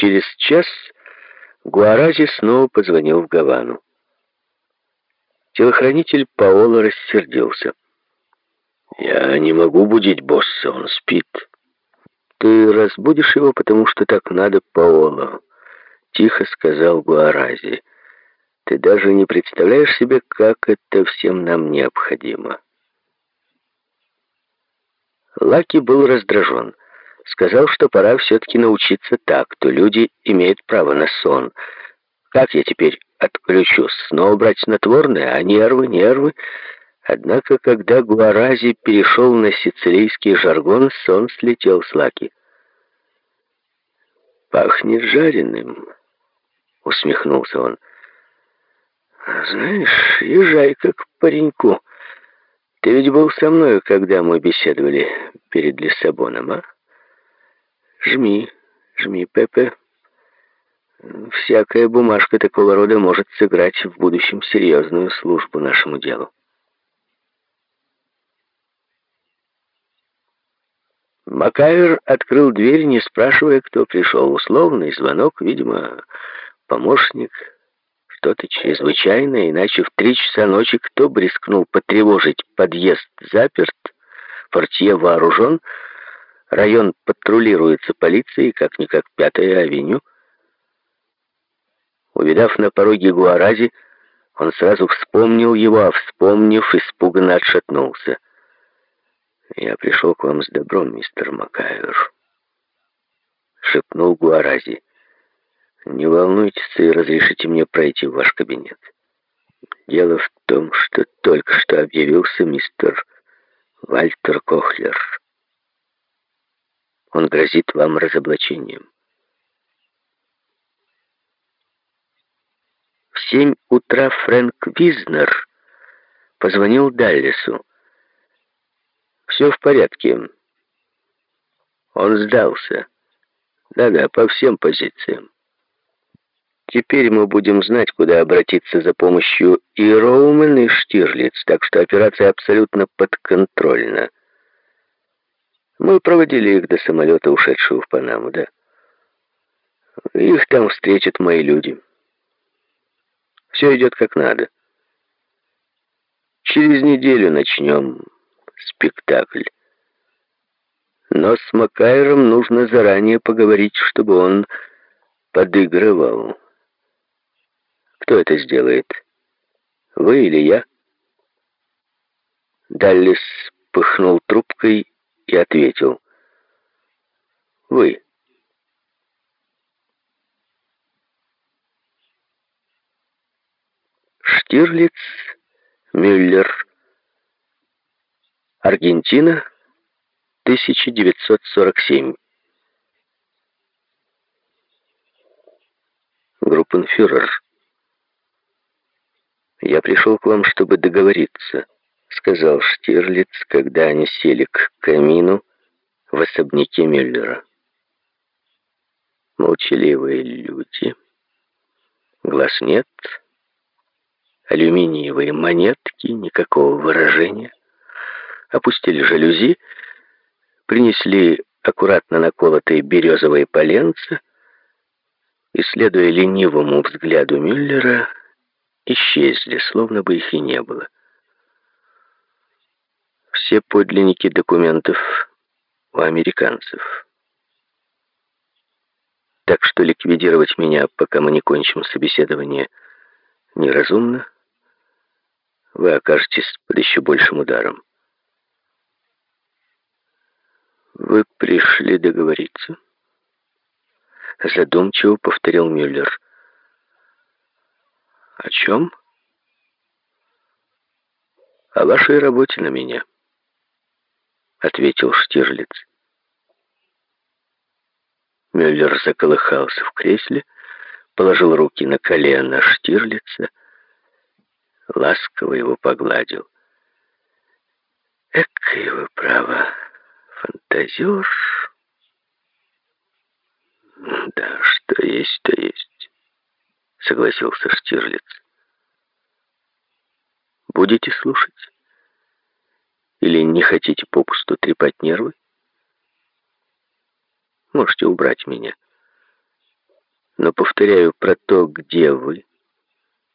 Через час Гуарази снова позвонил в Гавану. Телохранитель Паоло рассердился. «Я не могу будить босса, он спит». «Ты разбудишь его, потому что так надо, Паоло», — тихо сказал Гуарази. «Ты даже не представляешь себе, как это всем нам необходимо». Лаки был раздражен. Сказал, что пора все-таки научиться так, то люди имеют право на сон. Как я теперь отключусь? Снова брать снотворное? А нервы, нервы? Однако, когда Гуарази перешел на сицилийский жаргон, сон слетел с Лаки. «Пахнет жареным», — усмехнулся он. «Знаешь, езжай как пареньку. Ты ведь был со мной, когда мы беседовали перед Лиссабоном, а? Жми, жми, Пепе. Всякая бумажка такого рода может сыграть в будущем серьезную службу нашему делу. Макайр открыл дверь, не спрашивая, кто пришел. Условный звонок, видимо, помощник что-то чрезвычайное, иначе в три часа ночи кто бы рискнул потревожить подъезд заперт, портье вооружен, район патрулируется полицией, как-никак Пятая авеню. Увидав на пороге Гуарази, он сразу вспомнил его, а вспомнив, испуганно отшатнулся. «Я пришел к вам с добром, мистер Макайвер», — шепнул Гуарази. Не волнуйтесь и разрешите мне пройти в ваш кабинет. Дело в том, что только что объявился мистер Вальтер Кохлер. Он грозит вам разоблачением. В семь утра Фрэнк Визнер позвонил Даллесу. «Все в порядке. Он сдался. Да-да, по всем позициям. Теперь мы будем знать, куда обратиться за помощью и Роумен, и Штирлиц, так что операция абсолютно подконтрольна. Мы проводили их до самолета, ушедшего в Панаму, да. Их там встретят мои люди. Все идет как надо. Через неделю начнем спектакль. Но с Макайром нужно заранее поговорить, чтобы он подыгрывал. Кто это сделает? Вы или я? Даллис пыхнул трубкой и ответил. Вы. Штирлиц, Мюллер, Аргентина, 1947. Группенфюрер. «Я пришел к вам, чтобы договориться», — сказал Штирлиц, когда они сели к камину в особняке Мюллера. Молчаливые люди. Глаз нет. Алюминиевые монетки, никакого выражения. Опустили жалюзи, принесли аккуратно наколотые березовые поленца и, следуя ленивому взгляду Мюллера, исчезли, словно бы их и не было. Все подлинники документов у американцев. Так что ликвидировать меня, пока мы не кончим собеседование, неразумно. Вы окажетесь под еще большим ударом. Вы пришли договориться? Задумчиво повторил Мюллер. «О чем?» «О вашей работе на меня», — ответил Штирлиц. Мюллер заколыхался в кресле, положил руки на колено Штирлица, ласково его погладил. «Экой вы, право, фантазер!» «Да, что есть, то есть» согласился Штирлиц. Будете слушать? Или не хотите попусту трепать нервы? Можете убрать меня. Но, повторяю, про то, где вы,